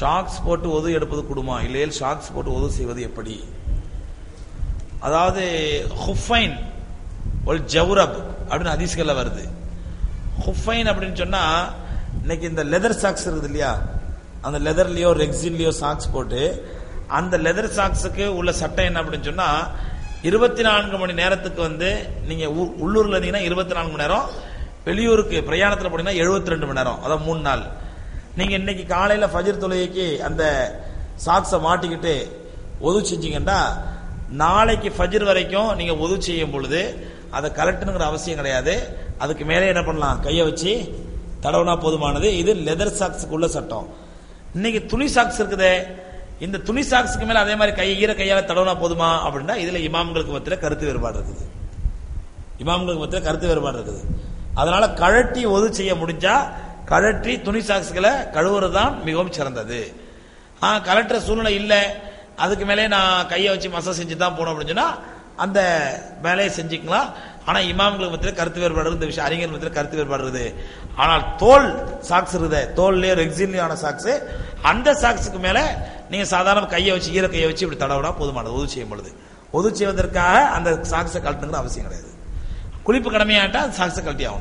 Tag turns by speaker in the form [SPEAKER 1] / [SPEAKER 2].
[SPEAKER 1] Shocks போட்டு ஒது எடுப்பது குடுமா? இல்லையில் ஷாக்ஸ் போட்டு ஒது செய்வது எப்படி? அதாவது ஹுஃபைன் ஒரு ஜவுரப் அப்படின்னு ஹதீஸ்கள்ல வருது. ஹுஃபைன் அப்படின்னு சொன்னா இன்னைக்கு இந்த லெதர் சாக்ஸ் இருக்குது இல்லையா? அந்த லெதர்லயோ ரெக்ஸின்லயோ சாக்ஸ் போட்டு அந்த லெதர் சாக்ஸுக்கு உள்ள சட்டை என்ன அப்படின்னு சொன்னா இருபத்தி நான்கு மணி நேரத்துக்கு வந்து நீங்க ஊ- உள்ளூர்ல இருந்தீங்கன்னா இருபத்தி நான்கு மணி நேரம் வெளியூருக்கு பிரயாணத்துல போனீங்கன்னா 72 ரெண்டு மணி நேரம் அதான் மூணு நாள். நீங்க இன்னைக்கு காலையில ஃபஜர் தொழுகைக்கு அந்த சாக்ஸை மாட்டிக்கிட்டு ஒது செஞ்சீங்கன்னா நாளைக்கு ஃபஜர் வரைக்கும் நீங்க ஒது செய்யும் பொழுது அதை கலெக்டனுங்கிற அவசியம் கிடையாது. அதுக்கு மேலே என்ன பண்ணலாம்? கையை வச்சு தடவுனா போதுமானது. இது லெதர் சாக்ஸுக்கு உள்ள சட்டம். இன்னைக்கு துணி சாக்ஸ் இருக்குதே. இந்த துணி சாக்ஸுக்கு மேலே அதே மாதிரி கை ஈர கையால் தடவுனா போதுமா அப்படின்னா இதுல இமாம்களுக்கு மத்தியில் கருத்து வேறுபாடு இருக்குது. இமாம்களுக்கு மத்தியில் கருத்து வேறுபாடு இருக்குது. அதனால கழட்டி ஒது செய்ய முடிஞ்சா கழற்றி துணி சாக்ஸ்களை கழுவுறது தான் மிகவும் சிறந்தது. ஆ கலட்டுற சூழ்நிலை இல்லை. அதுக்கு மேலே நான் கையை வச்சு மசாஜ் செஞ்சு தான் போனோம் அப்படின்னு அந்த வேலையை செஞ்சுக்கலாம். ஆனால் இமாம்களுக்கு மத்தியில் கருத்து வேறுபாடு இந்த விஷயம் அறிஞர்கள் மத்தியில் கருத்து வேறுபாடு ஆனால் தோல் சாக்ஸ் இருக்குது. தோல்லையோ ரெக்ஸின்லேயான சாக்ஸ் அந்த சாக்ஸுக்கு மேலே நீங்கள் சாதாரண கையை வச்சு ஈர கையை வச்சு இப்படி தடவினா போதுமானது உதவி செய்யும் பொழுது உதவி செய்வதற்காக அந்த சாக்ஸை கழட்டுங்கிற அவசியம் கிடையாது. குளிப்பு கடமையாட்டால் அந்த சாக்ஸை கழட்டி ஆகணும்.